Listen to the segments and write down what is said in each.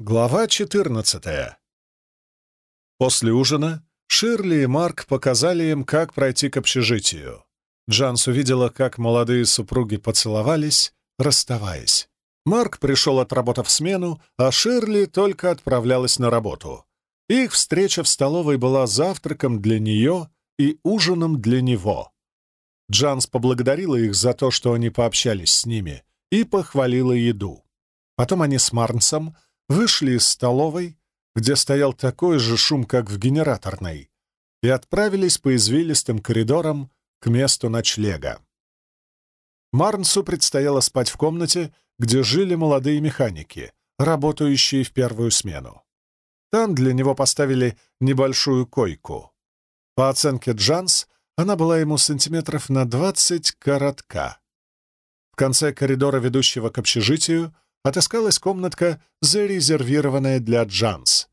Глава 14 После ужина Ширли и Марк показали им, как пройти к общежитию. Джанс увидела, как молодые супруги поцеловались, расставаясь. Марк пришел, отработав смену, а Ширли только отправлялась на работу. Их встреча в столовой была завтраком для нее и ужином для него. Джанс поблагодарила их за то, что они пообщались с ними, и похвалила еду. Потом они с Марнсом вышли из столовой, где стоял такой же шум, как в генераторной, и отправились по извилистым коридорам к месту ночлега. Марнсу предстояло спать в комнате, где жили молодые механики, работающие в первую смену. Там для него поставили небольшую койку. По оценке Джанс, она была ему сантиметров на двадцать коротка. В конце коридора, ведущего к общежитию, отыскалась комнатка, зарезервированная для Джанс.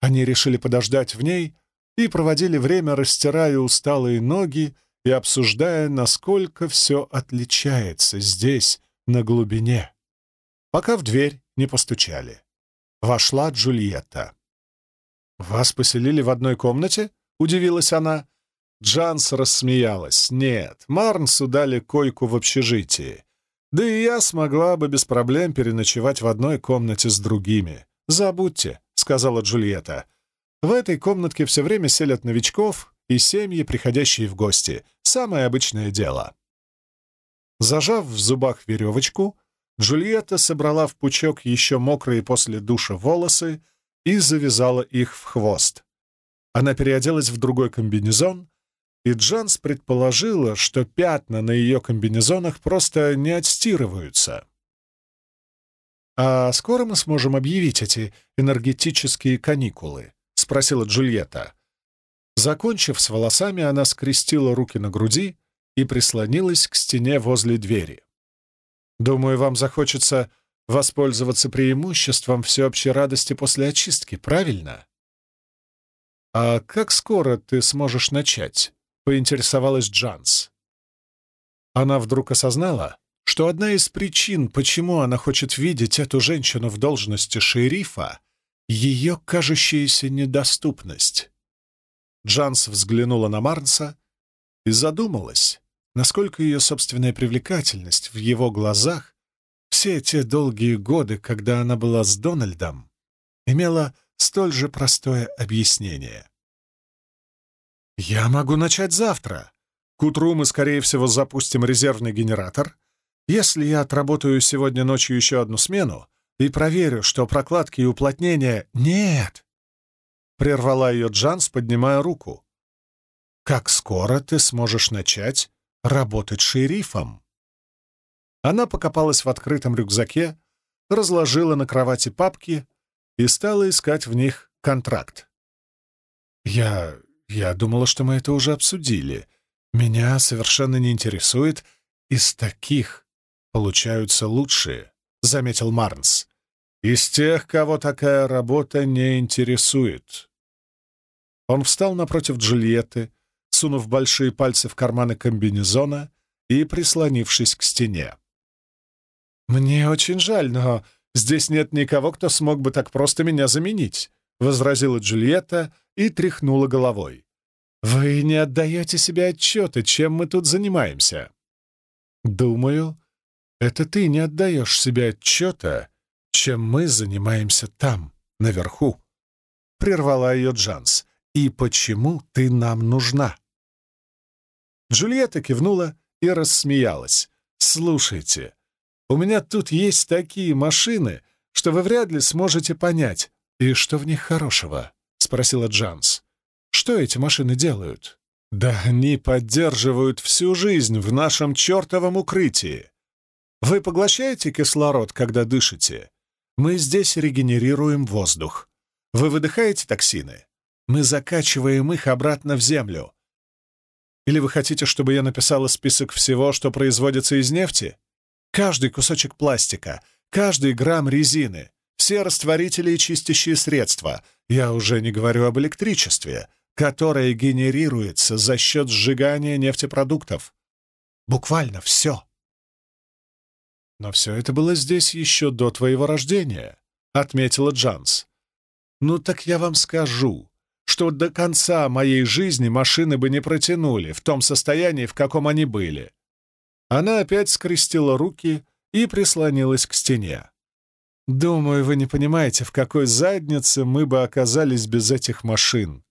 Они решили подождать в ней и проводили время, растирая усталые ноги и обсуждая, насколько все отличается здесь, на глубине. Пока в дверь не постучали. Вошла Джульетта. «Вас поселили в одной комнате?» — удивилась она. Джанс рассмеялась. «Нет, Марнсу дали койку в общежитии. Да и я смогла бы без проблем переночевать в одной комнате с другими. Забудьте», — сказала Джульетта. «В этой комнатке все время селят новичков и семьи, приходящие в гости. Самое обычное дело». Зажав в зубах веревочку, Джульетта собрала в пучок еще мокрые после душа волосы и завязала их в хвост. Она переоделась в другой комбинезон и Джанс предположила, что пятна на ее комбинезонах просто не отстирываются. «А скоро мы сможем объявить эти энергетические каникулы?» — спросила Джульетта. Закончив с волосами, она скрестила руки на груди и прислонилась к стене возле двери. «Думаю, вам захочется воспользоваться преимуществом всеобщей радости после очистки, правильно?» «А как скоро ты сможешь начать?» — поинтересовалась Джанс. Она вдруг осознала, что одна из причин, почему она хочет видеть эту женщину в должности шерифа, — ее кажущаяся недоступность. Джанс взглянула на Марнса и задумалась, насколько ее собственная привлекательность в его глазах все те долгие годы, когда она была с Дональдом, имела столь же простое объяснение. «Я могу начать завтра. К утру мы, скорее всего, запустим резервный генератор. Если я отработаю сегодня ночью еще одну смену и проверю, что прокладки и уплотнения нет!» Прервала ее Джанс, поднимая руку. «Как скоро ты сможешь начать работать шерифом?» Она покопалась в открытом рюкзаке, разложила на кровати папки и стала искать в них контракт. «Я я думала, что мы это уже обсудили. Меня совершенно не интересует. Из таких получаются лучшие, — заметил Марнс. Из тех, кого такая работа не интересует. Он встал напротив Джульетты, сунув большие пальцы в карманы комбинезона и прислонившись к стене. «Мне очень жаль, но здесь нет никого, кто смог бы так просто меня заменить», — возразила Джульетта, — и тряхнула головой. «Вы не отдаете себе отчета, чем мы тут занимаемся?» «Думаю, это ты не отдаешь себе отчета, чем мы занимаемся там, наверху», — прервала ее Джанс. «И почему ты нам нужна?» Джульетта кивнула и рассмеялась. «Слушайте, у меня тут есть такие машины, что вы вряд ли сможете понять, и что в них хорошего спросила Джанс. «Что эти машины делают?» «Да они поддерживают всю жизнь в нашем чертовом укрытии. Вы поглощаете кислород, когда дышите? Мы здесь регенерируем воздух. Вы выдыхаете токсины? Мы закачиваем их обратно в землю. Или вы хотите, чтобы я написала список всего, что производится из нефти? Каждый кусочек пластика, каждый грамм резины, все растворители и чистящие средства, я уже не говорю об электричестве, которое генерируется за счет сжигания нефтепродуктов. Буквально все. Но все это было здесь еще до твоего рождения. отметила Джанс. «Ну так я вам скажу, что до конца моей жизни машины бы не протянули в том состоянии, в каком они были». Она опять скрестила руки и прислонилась к стене. «Думаю, вы не понимаете, в какой заднице мы бы оказались без этих машин.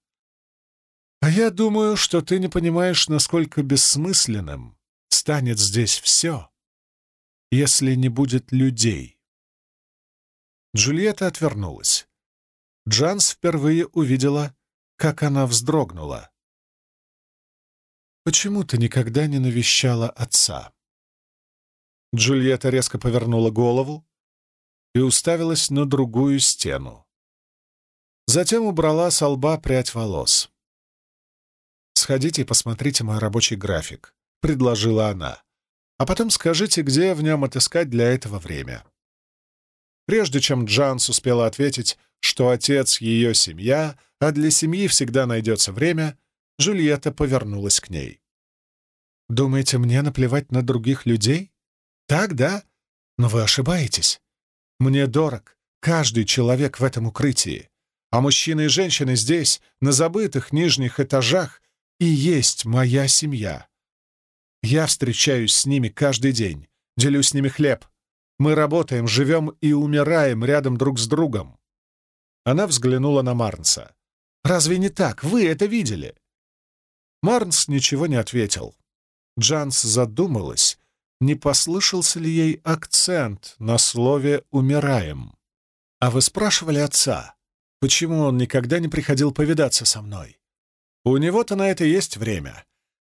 А я думаю, что ты не понимаешь, насколько бессмысленным станет здесь все, если не будет людей». Джульетта отвернулась. Джанс впервые увидела, как она вздрогнула. «Почему ты никогда не навещала отца?» Джульетта резко повернула голову и уставилась на другую стену. Затем убрала с лба прядь волос. «Сходите и посмотрите мой рабочий график», — предложила она. «А потом скажите, где в нем отыскать для этого время». Прежде чем Джанс успела ответить, что отец — ее семья, а для семьи всегда найдется время, Джульетта повернулась к ней. «Думаете, мне наплевать на других людей? Так, да? Но вы ошибаетесь. Мне дорог каждый человек в этом укрытии, а мужчины и женщины здесь, на забытых нижних этажах, и есть моя семья. Я встречаюсь с ними каждый день, делю с ними хлеб, мы работаем, живем и умираем рядом друг с другом. Она взглянула на Марнса. «Разве не так? Вы это видели?» Марнс ничего не ответил. Джанс задумалась, не послышался ли ей акцент на слове «умираем». «А вы спрашивали отца, почему он никогда не приходил повидаться со мной? У него-то на это есть время.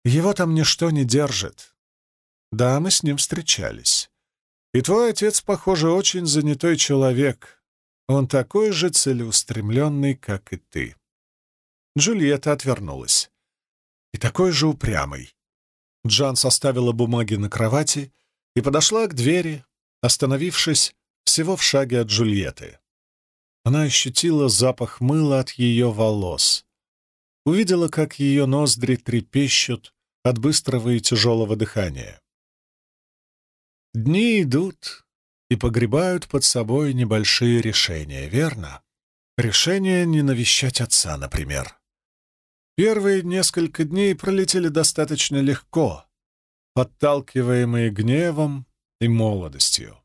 Его там ничто не держит. Да, мы с ним встречались. И твой отец, похоже, очень занятой человек. Он такой же целеустремленный, как и ты. Джульетта отвернулась. И такой же упрямый. Джан составила бумаги на кровати и подошла к двери, остановившись всего в шаге от Джульетты. Она ощутила запах мыла от ее волос. Увидела, как ее ноздри трепещут от быстрого и тяжелого дыхания. Дни идут и погребают под собой небольшие решения, верно? Решение не навещать отца, например. Первые несколько дней пролетели достаточно легко, подталкиваемые гневом и молодостью.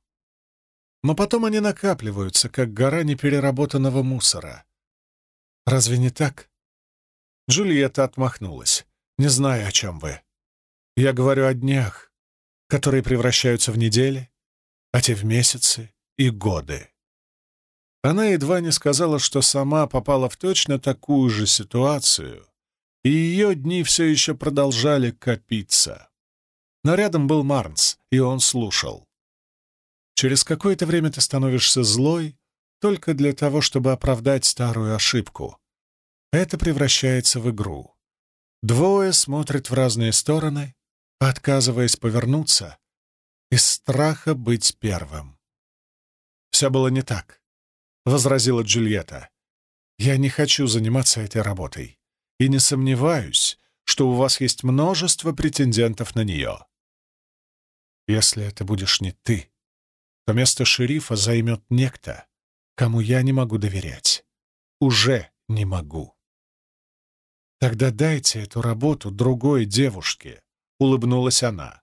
Но потом они накапливаются, как гора непереработанного мусора. Разве не так? Джульетта отмахнулась. «Не знаю, о чем вы. Я говорю о днях, которые превращаются в недели, а те в месяцы и годы. Она едва не сказала, что сама попала в точно такую же ситуацию, и ее дни все еще продолжали копиться. Но рядом был Марнс, и он слушал. Через какое-то время ты становишься злой только для того, чтобы оправдать старую ошибку. Это превращается в игру. Двое смотрят в разные стороны, отказываясь повернуться из страха быть первым. «Все было не так», — возразила Джульетта. «Я не хочу заниматься этой работой и не сомневаюсь, что у вас есть множество претендентов на нее. Если это будешь не ты, то место шерифа займет некто, кому я не могу доверять. Уже не могу. Тогда дайте эту работу другой девушке, — улыбнулась она.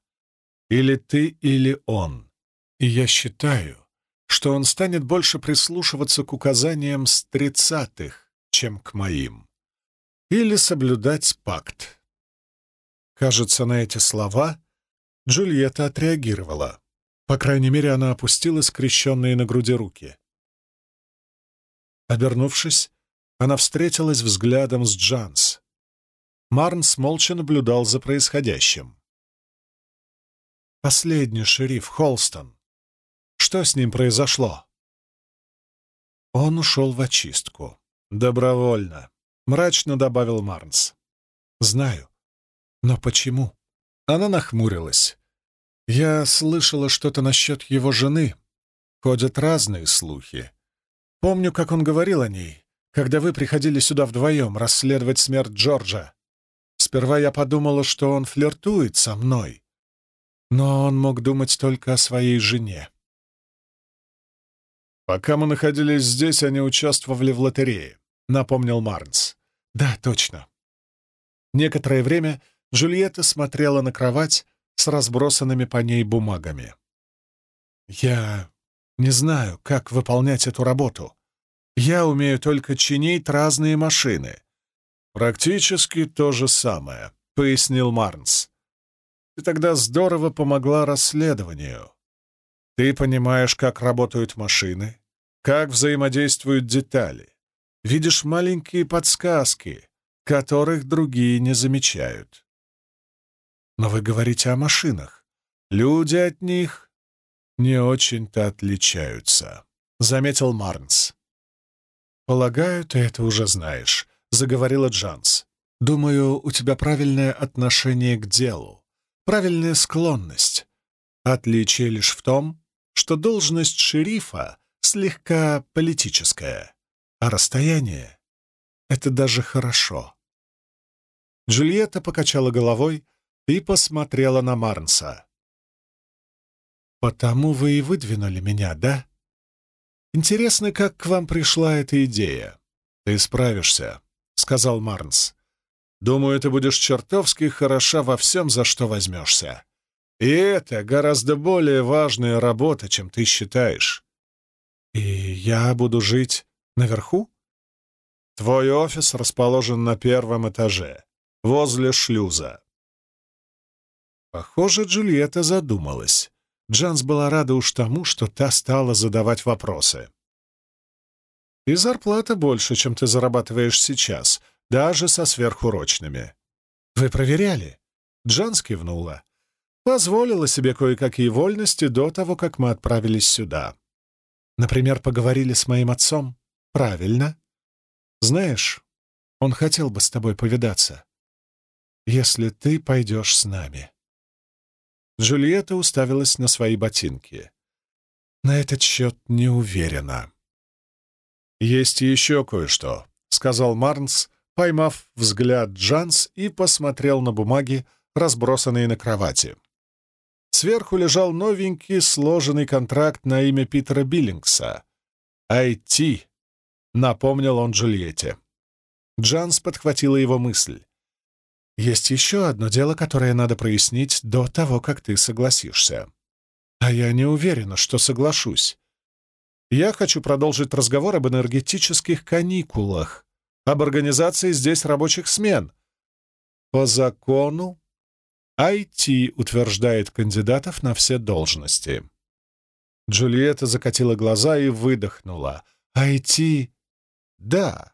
«Или ты, или он. И я считаю, что он станет больше прислушиваться к указаниям с тридцатых, чем к моим. Или соблюдать пакт». Кажется, на эти слова Джульетта отреагировала. По крайней мере, она опустила скрещенные на груди руки. Обернувшись, она встретилась взглядом с Джанс. Марнс молча наблюдал за происходящим. «Последний шериф Холстон. Что с ним произошло?» Он ушел в очистку. «Добровольно», — мрачно добавил Марнс. «Знаю. Но почему?» Она нахмурилась. «Я слышала что-то насчет его жены. Ходят разные слухи. Помню, как он говорил о ней, когда вы приходили сюда вдвоем расследовать смерть Джорджа. Сперва я подумала, что он флиртует со мной. Но он мог думать только о своей жене. «Пока мы находились здесь, они участвовали в лотерее», — напомнил Марнс. «Да, точно». Некоторое время Джульетта смотрела на кровать с разбросанными по ней бумагами. «Я не знаю, как выполнять эту работу. Я умею только чинить разные машины». «Практически то же самое», — пояснил Марнс. «Ты тогда здорово помогла расследованию. Ты понимаешь, как работают машины, как взаимодействуют детали, видишь маленькие подсказки, которых другие не замечают. Но вы говорите о машинах. Люди от них не очень-то отличаются, — заметил Марнс. «Полагаю, ты это уже знаешь», — заговорила Джанс. «Думаю, у тебя правильное отношение к делу, правильная склонность. Отличие лишь в том, что должность шерифа слегка политическая, а расстояние — это даже хорошо. Джульетта покачала головой и посмотрела на Марнса. «Потому вы и выдвинули меня, да? Интересно, как к вам пришла эта идея?» «Ты справишься», — сказал Марнс. «Думаю, ты будешь чертовски хороша во всем, за что возьмешься. И это гораздо более важная работа, чем ты считаешь. И я буду жить наверху? Твой офис расположен на первом этаже, возле шлюза. Похоже, Джульетта задумалась. Джанс была рада уж тому, что та стала задавать вопросы. «И зарплата больше, чем ты зарабатываешь сейчас, даже со сверхурочными». «Вы проверяли?» Джанс кивнула позволила себе кое-какие вольности до того, как мы отправились сюда. Например, поговорили с моим отцом. Правильно. Знаешь, он хотел бы с тобой повидаться, если ты пойдешь с нами. Джульетта уставилась на свои ботинки. На этот счет не уверена. «Есть еще кое-что», — сказал Марнс, поймав взгляд Джанс и посмотрел на бумаги, разбросанные на кровати. Сверху лежал новенький сложенный контракт на имя Питера Биллингса. «IT», — напомнил он Джульетте. Джанс подхватила его мысль. «Есть еще одно дело, которое надо прояснить до того, как ты согласишься. А я не уверена, что соглашусь. Я хочу продолжить разговор об энергетических каникулах, об организации здесь рабочих смен. По закону IT утверждает кандидатов на все должности. Джульетта закатила глаза и выдохнула. IT? Да.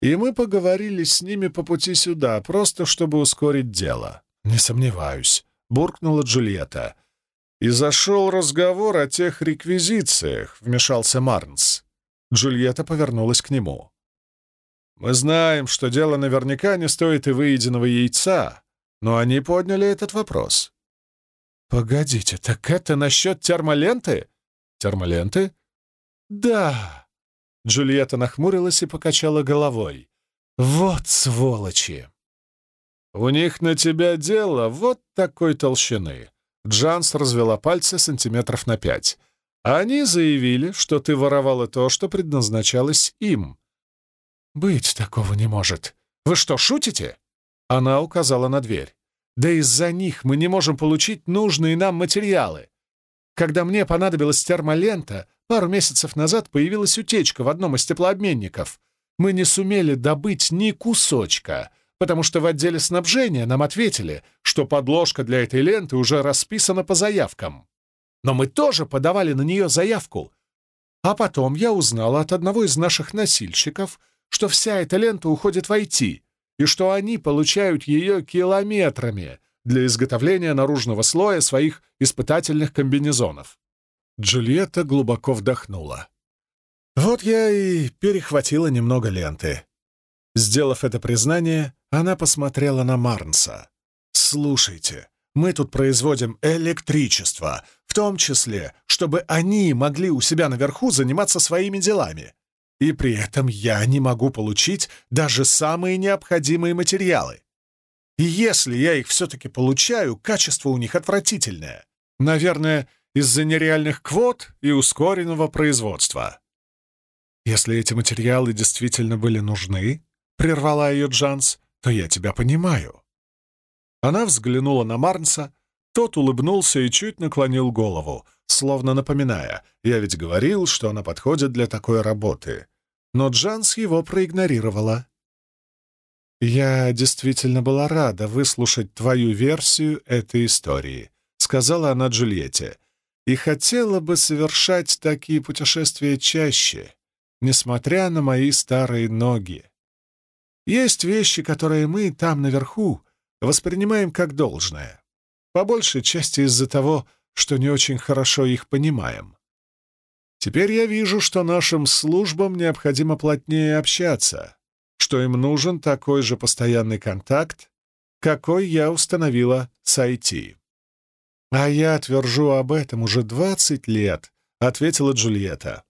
И мы поговорили с ними по пути сюда, просто чтобы ускорить дело. Не сомневаюсь, буркнула Джульетта. И зашел разговор о тех реквизициях, вмешался Марнс. Джульетта повернулась к нему. Мы знаем, что дело наверняка не стоит и выеденного яйца, но они подняли этот вопрос. «Погодите, так это насчет термоленты?» «Термоленты?» «Да». Джульетта нахмурилась и покачала головой. «Вот сволочи!» «У них на тебя дело вот такой толщины». Джанс развела пальцы сантиметров на пять. «Они заявили, что ты воровала то, что предназначалось им». «Быть такого не может. Вы что, шутите?» Она указала на дверь. «Да из-за них мы не можем получить нужные нам материалы. Когда мне понадобилась термолента, пару месяцев назад появилась утечка в одном из теплообменников. Мы не сумели добыть ни кусочка, потому что в отделе снабжения нам ответили, что подложка для этой ленты уже расписана по заявкам. Но мы тоже подавали на нее заявку. А потом я узнала от одного из наших носильщиков, что вся эта лента уходит в IT, и что они получают ее километрами для изготовления наружного слоя своих испытательных комбинезонов. Джульетта глубоко вдохнула. Вот я и перехватила немного ленты. Сделав это признание, она посмотрела на Марнса. «Слушайте, мы тут производим электричество, в том числе, чтобы они могли у себя наверху заниматься своими делами. И при этом я не могу получить даже самые необходимые материалы. И если я их все-таки получаю, качество у них отвратительное. Наверное, из-за нереальных квот и ускоренного производства. Если эти материалы действительно были нужны, — прервала ее Джанс, — то я тебя понимаю. Она взглянула на Марнса, тот улыбнулся и чуть наклонил голову, словно напоминая, я ведь говорил, что она подходит для такой работы. Но Джанс его проигнорировала. «Я действительно была рада выслушать твою версию этой истории», — сказала она Джульетте, «и хотела бы совершать такие путешествия чаще, несмотря на мои старые ноги. Есть вещи, которые мы там наверху воспринимаем как должное, по большей части из-за того, что не очень хорошо их понимаем. Теперь я вижу, что нашим службам необходимо плотнее общаться, что им нужен такой же постоянный контакт, какой я установила с IT. «А я твержу об этом уже двадцать лет», — ответила Джульетта.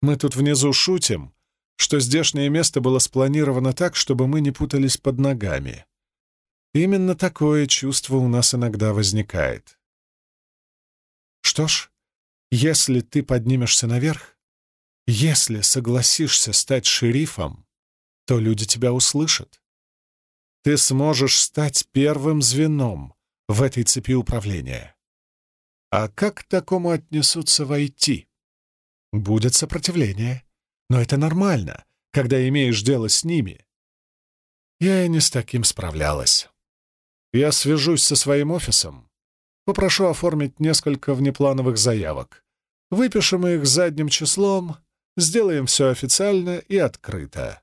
«Мы тут внизу шутим, что здешнее место было спланировано так, чтобы мы не путались под ногами. Именно такое чувство у нас иногда возникает. Что ж, если ты поднимешься наверх, если согласишься стать шерифом, то люди тебя услышат. Ты сможешь стать первым звеном в этой цепи управления. А как к такому отнесутся в IT? Будет сопротивление, но это нормально, когда имеешь дело с ними. Я и не с таким справлялась. Я свяжусь со своим офисом, попрошу оформить несколько внеплановых заявок. Выпишем их задним числом, сделаем все официально и открыто.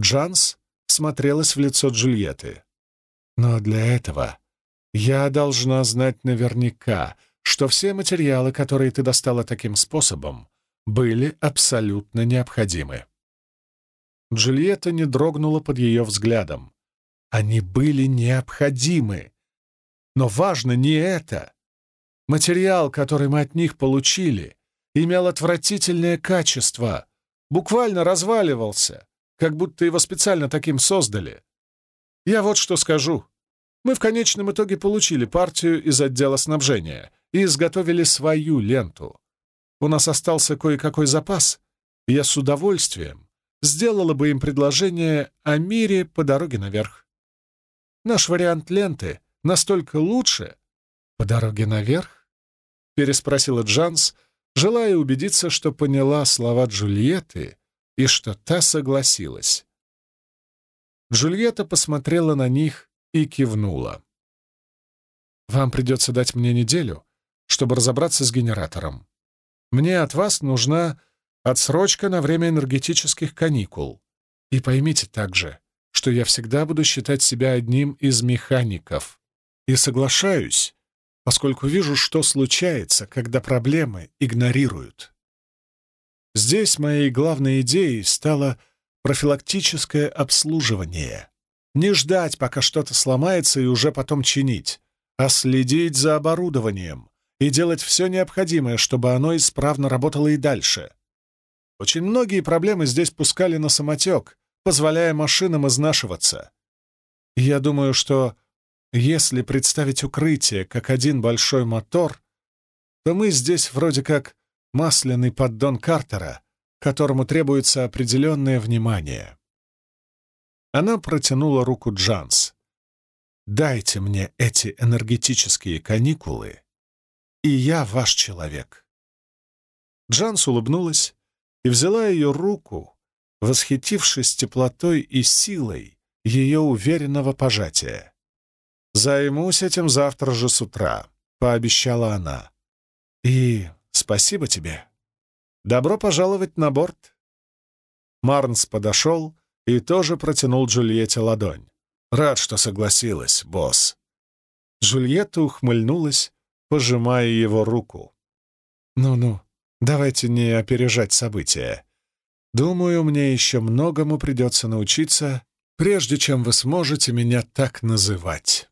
Джанс смотрелась в лицо Джульетты. Но для этого я должна знать наверняка, что все материалы, которые ты достала таким способом, были абсолютно необходимы. Джульетта не дрогнула под ее взглядом. Они были необходимы. Но важно не это. Материал, который мы от них получили, имел отвратительное качество, буквально разваливался, как будто его специально таким создали. Я вот что скажу. Мы в конечном итоге получили партию из отдела снабжения и изготовили свою ленту. У нас остался кое-какой запас, и я с удовольствием сделала бы им предложение о мире по дороге наверх. Наш вариант ленты настолько лучше. По дороге наверх? Переспросила Джанс, желая убедиться, что поняла слова Джульетты и что та согласилась. Джульетта посмотрела на них и кивнула. «Вам придется дать мне неделю, чтобы разобраться с генератором. Мне от вас нужна отсрочка на время энергетических каникул. И поймите также, что я всегда буду считать себя одним из механиков. И соглашаюсь, поскольку вижу, что случается, когда проблемы игнорируют. Здесь моей главной идеей стало профилактическое обслуживание. Не ждать, пока что-то сломается и уже потом чинить, а следить за оборудованием и делать все необходимое, чтобы оно исправно работало и дальше. Очень многие проблемы здесь пускали на самотек, позволяя машинам изнашиваться. Я думаю, что если представить укрытие как один большой мотор, то мы здесь вроде как масляный поддон Картера, которому требуется определенное внимание. Она протянула руку Джанс. «Дайте мне эти энергетические каникулы, и я ваш человек». Джанс улыбнулась и взяла ее руку, восхитившись теплотой и силой ее уверенного пожатия. «Займусь этим завтра же с утра», — пообещала она. «И спасибо тебе. Добро пожаловать на борт». Марнс подошел и тоже протянул Джульетте ладонь. «Рад, что согласилась, босс». Джульетта ухмыльнулась, пожимая его руку. «Ну-ну, давайте не опережать события. Думаю, мне еще многому придется научиться, прежде чем вы сможете меня так называть.